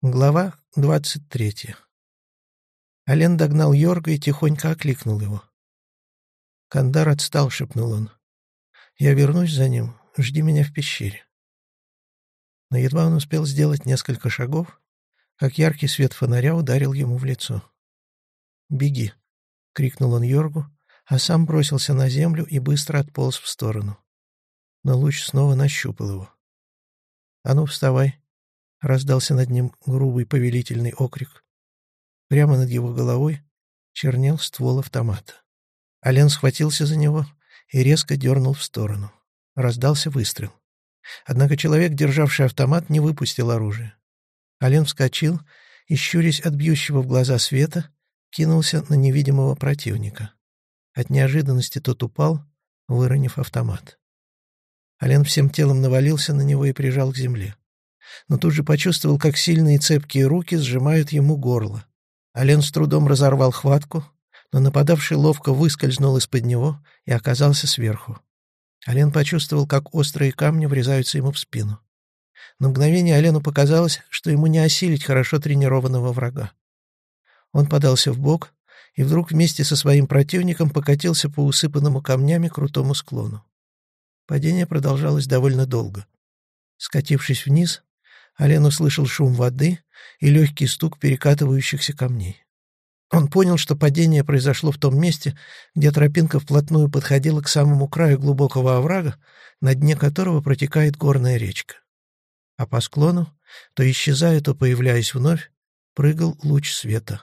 Глава двадцать третья. Ален догнал Йорга и тихонько окликнул его. Кандар отстал, шепнул он. «Я вернусь за ним. Жди меня в пещере». Но едва он успел сделать несколько шагов, как яркий свет фонаря ударил ему в лицо. «Беги!» — крикнул он Йоргу, а сам бросился на землю и быстро отполз в сторону. Но луч снова нащупал его. «А ну, вставай!» — раздался над ним грубый повелительный окрик. Прямо над его головой чернел ствол автомата. Ален схватился за него и резко дернул в сторону. Раздался выстрел. Однако человек, державший автомат, не выпустил оружие. Ален вскочил и, щурясь от бьющего в глаза света, кинулся на невидимого противника. От неожиданности тот упал, выронив автомат. Ален всем телом навалился на него и прижал к земле но тут же почувствовал, как сильные цепкие руки сжимают ему горло. Ален с трудом разорвал хватку, но нападавший ловко выскользнул из-под него и оказался сверху. Ален почувствовал, как острые камни врезаются ему в спину. На мгновение Алену показалось, что ему не осилить хорошо тренированного врага. Он подался в бок и вдруг вместе со своим противником покатился по усыпанному камнями крутому склону. Падение продолжалось довольно долго. Скатившись вниз, Ален услышал шум воды и легкий стук перекатывающихся камней. Он понял, что падение произошло в том месте, где тропинка вплотную подходила к самому краю глубокого оврага, на дне которого протекает горная речка. А по склону, то исчезая, то появляясь вновь, прыгал луч света.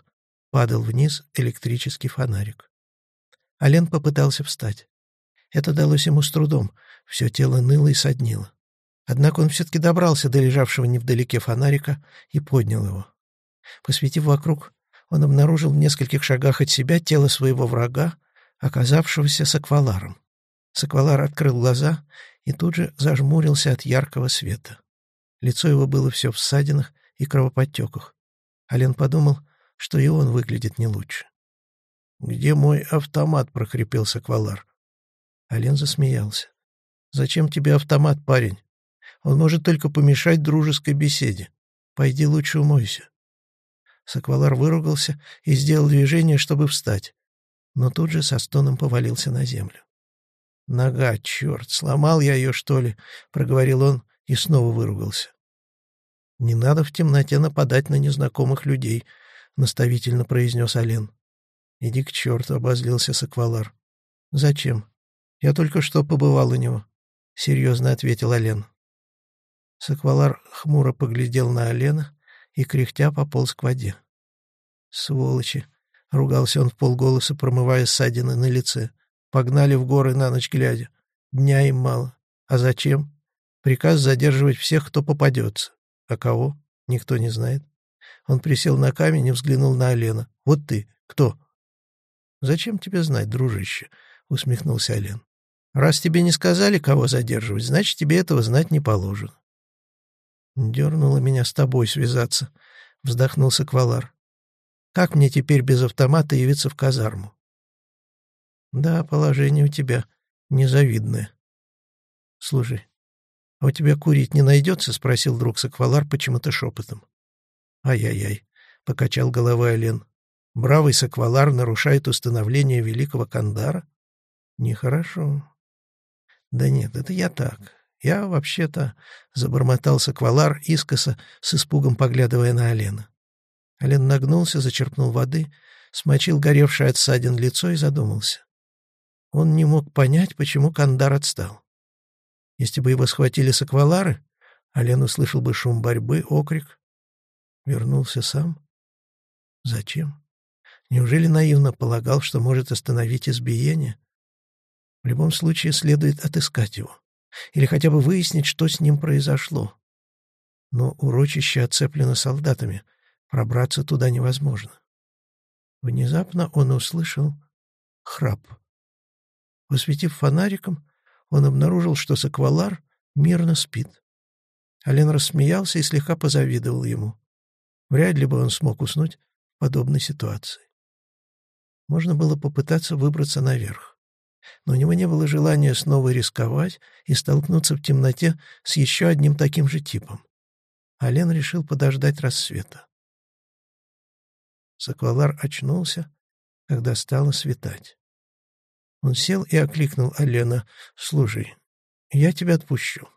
Падал вниз электрический фонарик. Ален попытался встать. Это далось ему с трудом, все тело ныло и соднило. Однако он все-таки добрался до лежавшего невдалеке фонарика и поднял его. Посветив вокруг, он обнаружил в нескольких шагах от себя тело своего врага, оказавшегося сакваларом. Саквалар открыл глаза и тут же зажмурился от яркого света. Лицо его было все в ссадинах и кровоподтеках. Ален подумал, что и он выглядит не лучше. «Где мой автомат?» — прохрипел Саквалар. Ален засмеялся. «Зачем тебе автомат, парень? Он может только помешать дружеской беседе. Пойди лучше умойся». Саквалар выругался и сделал движение, чтобы встать, но тут же со стоном повалился на землю. «Нога, черт, сломал я ее, что ли?» — проговорил он и снова выругался. «Не надо в темноте нападать на незнакомых людей», — наставительно произнес Ален. «Иди к черту», — обозлился Саквалар. «Зачем? Я только что побывал у него», — серьезно ответил Ален. Саквалар хмуро поглядел на Алена и, кряхтя, пополз к воде. «Сволочи!» — ругался он в полголоса, промывая ссадины на лице. «Погнали в горы на ночь глядя. Дня им мало. А зачем? Приказ задерживать всех, кто попадется. А кого? Никто не знает». Он присел на камень и взглянул на Алена. «Вот ты. Кто?» «Зачем тебе знать, дружище?» — усмехнулся Ален. «Раз тебе не сказали, кого задерживать, значит, тебе этого знать не положено. «Дернуло меня с тобой связаться», — вздохнул Саквалар. «Как мне теперь без автомата явиться в казарму?» «Да, положение у тебя незавидное». «Слушай, а у тебя курить не найдется?» — спросил друг Саквалар почему-то шепотом. «Ай-яй-яй», — покачал головой Олен. «Бравый Саквалар нарушает установление великого Кандара? Нехорошо». «Да нет, это я так. «Я вообще-то...» — забормотал Саквалар искоса, с испугом поглядывая на Алена. Ален нагнулся, зачерпнул воды, смочил горевшее от ссадин лицо и задумался. Он не мог понять, почему Кандар отстал. Если бы его схватили саквалары, Ален услышал бы шум борьбы, окрик. Вернулся сам? Зачем? Неужели наивно полагал, что может остановить избиение? В любом случае следует отыскать его или хотя бы выяснить, что с ним произошло. Но урочище оцеплено солдатами, пробраться туда невозможно. Внезапно он услышал храп. Посветив фонариком, он обнаружил, что Саквалар мирно спит. Ален рассмеялся и слегка позавидовал ему. Вряд ли бы он смог уснуть в подобной ситуации. Можно было попытаться выбраться наверх но у него не было желания снова рисковать и столкнуться в темноте с еще одним таким же типом. Ален решил подождать рассвета. Саквалар очнулся, когда стало светать. Он сел и окликнул Алена. «Слушай, я тебя отпущу.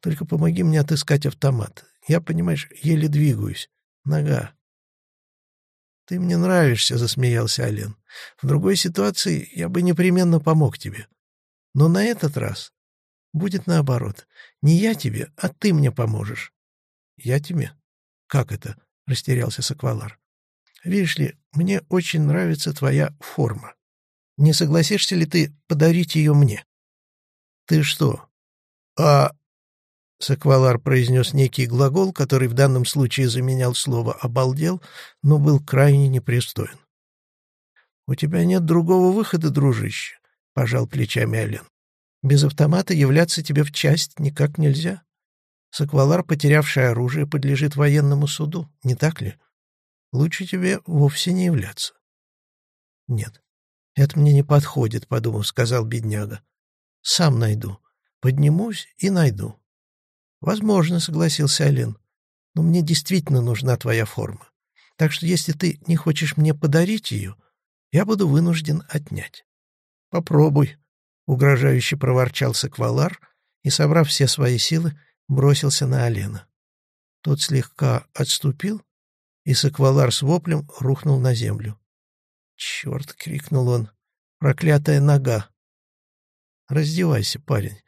Только помоги мне отыскать автомат. Я, понимаешь, еле двигаюсь. Нога». «Ты мне нравишься», — засмеялся Ален. «В другой ситуации я бы непременно помог тебе. Но на этот раз будет наоборот. Не я тебе, а ты мне поможешь». «Я тебе?» «Как это?» — растерялся Саквалар. «Видишь ли, мне очень нравится твоя форма. Не согласишься ли ты подарить ее мне?» «Ты что?» «А...» Саквалар произнес некий глагол, который в данном случае заменял слово «обалдел», но был крайне непристоен. «У тебя нет другого выхода, дружище», — пожал плечами Ален. «Без автомата являться тебе в часть никак нельзя. Саквалар, потерявший оружие, подлежит военному суду, не так ли? Лучше тебе вовсе не являться». «Нет, это мне не подходит», — подумав, сказал бедняга. «Сам найду. Поднимусь и найду». «Возможно», — согласился Ален. «Но мне действительно нужна твоя форма. Так что если ты не хочешь мне подарить ее, я буду вынужден отнять». «Попробуй», — угрожающе проворчал Саквалар и, собрав все свои силы, бросился на Алена. Тот слегка отступил, и Саквалар с воплем рухнул на землю. «Черт!» — крикнул он. «Проклятая нога!» «Раздевайся, парень.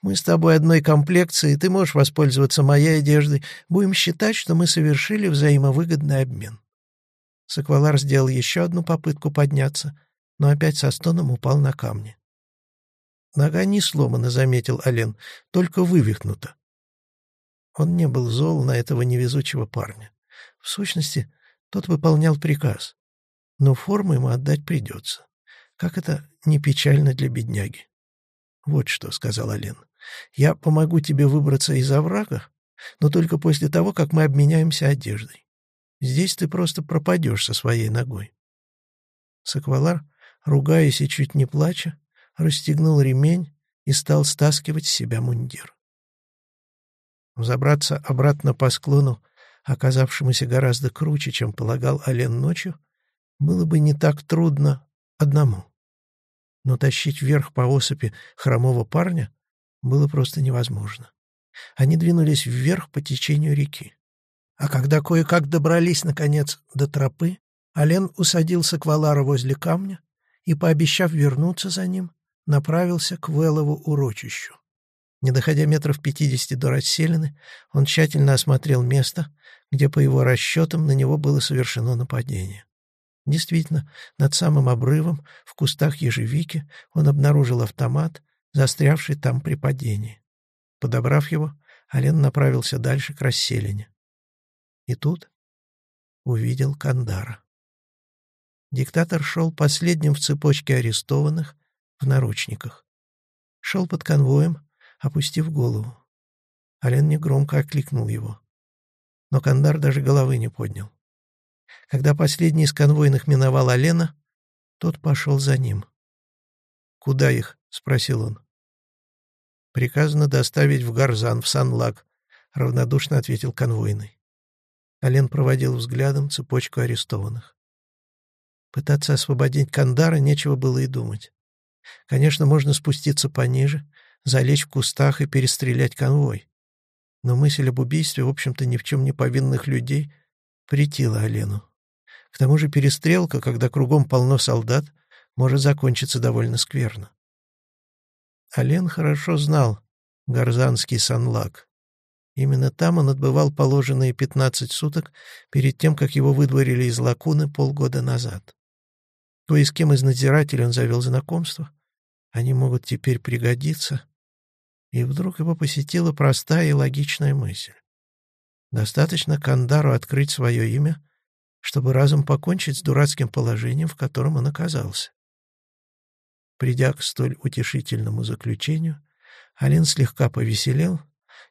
Мы с тобой одной комплекции, ты можешь воспользоваться моей одеждой. Будем считать, что мы совершили взаимовыгодный обмен». Саквалар сделал еще одну попытку подняться, но опять со стоном упал на камни. «Нога не сломана», — заметил Ален, — «только вывихнута». Он не был зол на этого невезучего парня. В сущности, тот выполнял приказ, но форму ему отдать придется. Как это не печально для бедняги. «Вот что», — сказал Ален, — «я помогу тебе выбраться из оврага, но только после того, как мы обменяемся одеждой. Здесь ты просто пропадешь со своей ногой». Саквалар, ругаясь и чуть не плача, расстегнул ремень и стал стаскивать с себя мундир. Забраться обратно по склону, оказавшемуся гораздо круче, чем полагал Ален ночью, было бы не так трудно одному но тащить вверх по осыпи хромого парня было просто невозможно. Они двинулись вверх по течению реки. А когда кое-как добрались, наконец, до тропы, Ален усадил Саквалара возле камня и, пообещав вернуться за ним, направился к Велову урочищу. Не доходя метров пятидесяти до расселены, он тщательно осмотрел место, где, по его расчетам, на него было совершено нападение. Действительно, над самым обрывом, в кустах ежевики, он обнаружил автомат, застрявший там при падении. Подобрав его, Ален направился дальше к расселине. И тут увидел Кандара. Диктатор шел последним в цепочке арестованных в наручниках. Шел под конвоем, опустив голову. Ален негромко окликнул его. Но Кандар даже головы не поднял. Когда последний из конвойных миновал Алена, тот пошел за ним. «Куда их?» — спросил он. «Приказано доставить в Гарзан, в Санлаг», — равнодушно ответил конвойный. Ален проводил взглядом цепочку арестованных. Пытаться освободить Кандара нечего было и думать. Конечно, можно спуститься пониже, залечь в кустах и перестрелять конвой. Но мысль об убийстве, в общем-то, ни в чем не повинных людей претила Олену. К тому же перестрелка, когда кругом полно солдат, может закончиться довольно скверно. Олен хорошо знал Гарзанский санлаг. Именно там он отбывал положенные пятнадцать суток перед тем, как его выдворили из Лакуны полгода назад. Кое с кем из надзирателей он завел знакомство. Они могут теперь пригодиться. И вдруг его посетила простая и логичная мысль. Достаточно Кандару открыть свое имя, чтобы разом покончить с дурацким положением, в котором он оказался. Придя к столь утешительному заключению, Алин слегка повеселел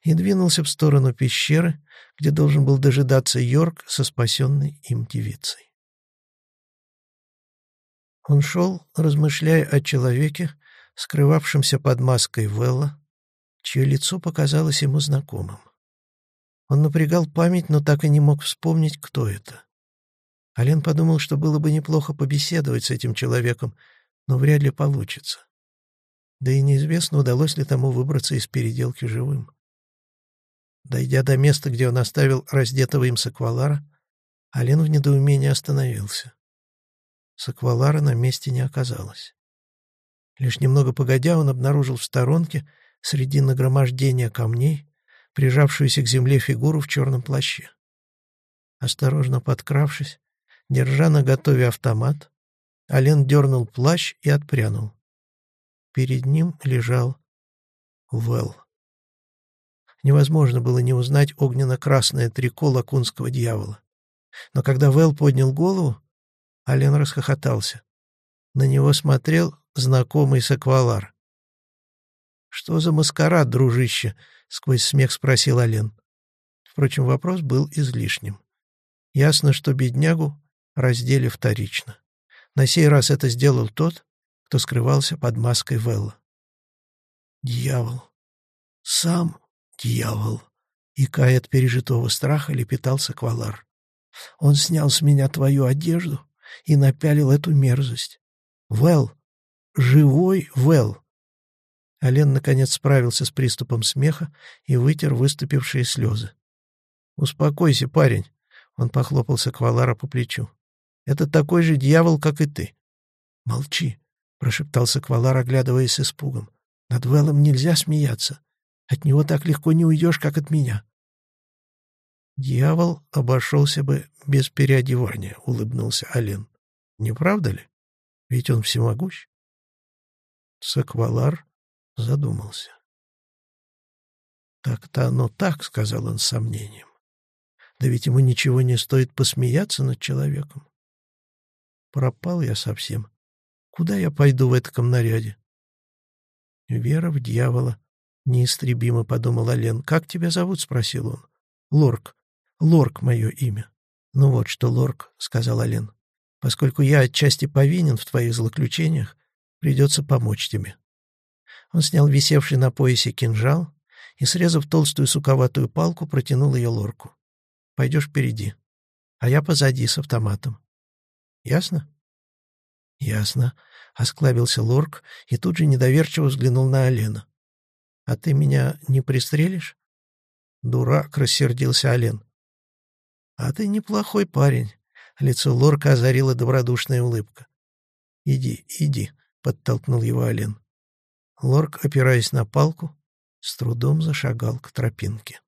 и двинулся в сторону пещеры, где должен был дожидаться Йорк со спасенной им девицей. Он шел, размышляя о человеке, скрывавшемся под маской Велла, чье лицо показалось ему знакомым. Он напрягал память, но так и не мог вспомнить, кто это. Ален подумал, что было бы неплохо побеседовать с этим человеком, но вряд ли получится. Да и неизвестно, удалось ли тому выбраться из переделки живым. Дойдя до места, где он оставил раздетого им саквалара, Ален в недоумении остановился. Саквалара на месте не оказалось. Лишь немного погодя, он обнаружил в сторонке, среди нагромождения камней, прижавшуюся к земле фигуру в черном плаще. Осторожно подкравшись, держа на готове автомат, Ален дернул плащ и отпрянул. Перед ним лежал Вэл. Невозможно было не узнать огненно-красное трико лакунского дьявола. Но когда Вэл поднял голову, Ален расхохотался. На него смотрел знакомый саквалар. «Что за маскарад, дружище?» — сквозь смех спросил Ален. Впрочем, вопрос был излишним. Ясно, что беднягу раздели вторично. На сей раз это сделал тот, кто скрывался под маской Велла. «Дьявол! Сам дьявол!» И Кай от пережитого страха лепетал Саквалар. «Он снял с меня твою одежду и напялил эту мерзость. Вэл! Живой Вэл!» Ален наконец справился с приступом смеха и вытер выступившие слезы. «Успокойся, парень!» — он похлопал Саквалара по плечу. «Это такой же дьявол, как и ты!» «Молчи!» — прошептал Саквалар, оглядываясь с испугом. «Над Вэллом нельзя смеяться. От него так легко не уйдешь, как от меня». «Дьявол обошелся бы без переодевания», — улыбнулся Ален. «Не правда ли? Ведь он всемогущ». Саквалар задумался. «Так-то оно так», — сказал он с сомнением. «Да ведь ему ничего не стоит посмеяться над человеком. Пропал я совсем. Куда я пойду в этом наряде? Вера в дьявола. Неистребимо, подумал Ален. Как тебя зовут? спросил он. Лорк. Лорк мое имя. Ну вот что, Лорк, сказал Ален. Поскольку я отчасти повинен в твоих злоключениях, придется помочь тебе. Он снял висевший на поясе кинжал и, срезав толстую суковатую палку, протянул ее лорку. «Пойдешь впереди, а я позади с автоматом. Ясно?» «Ясно», — осклабился Лорк и тут же недоверчиво взглянул на Алена. «А ты меня не пристрелишь?» «Дурак», — рассердился Ален. «А ты неплохой парень», — лицо Лорка озарила добродушная улыбка. «Иди, иди», — подтолкнул его Ален. Лорк, опираясь на палку, с трудом зашагал к тропинке.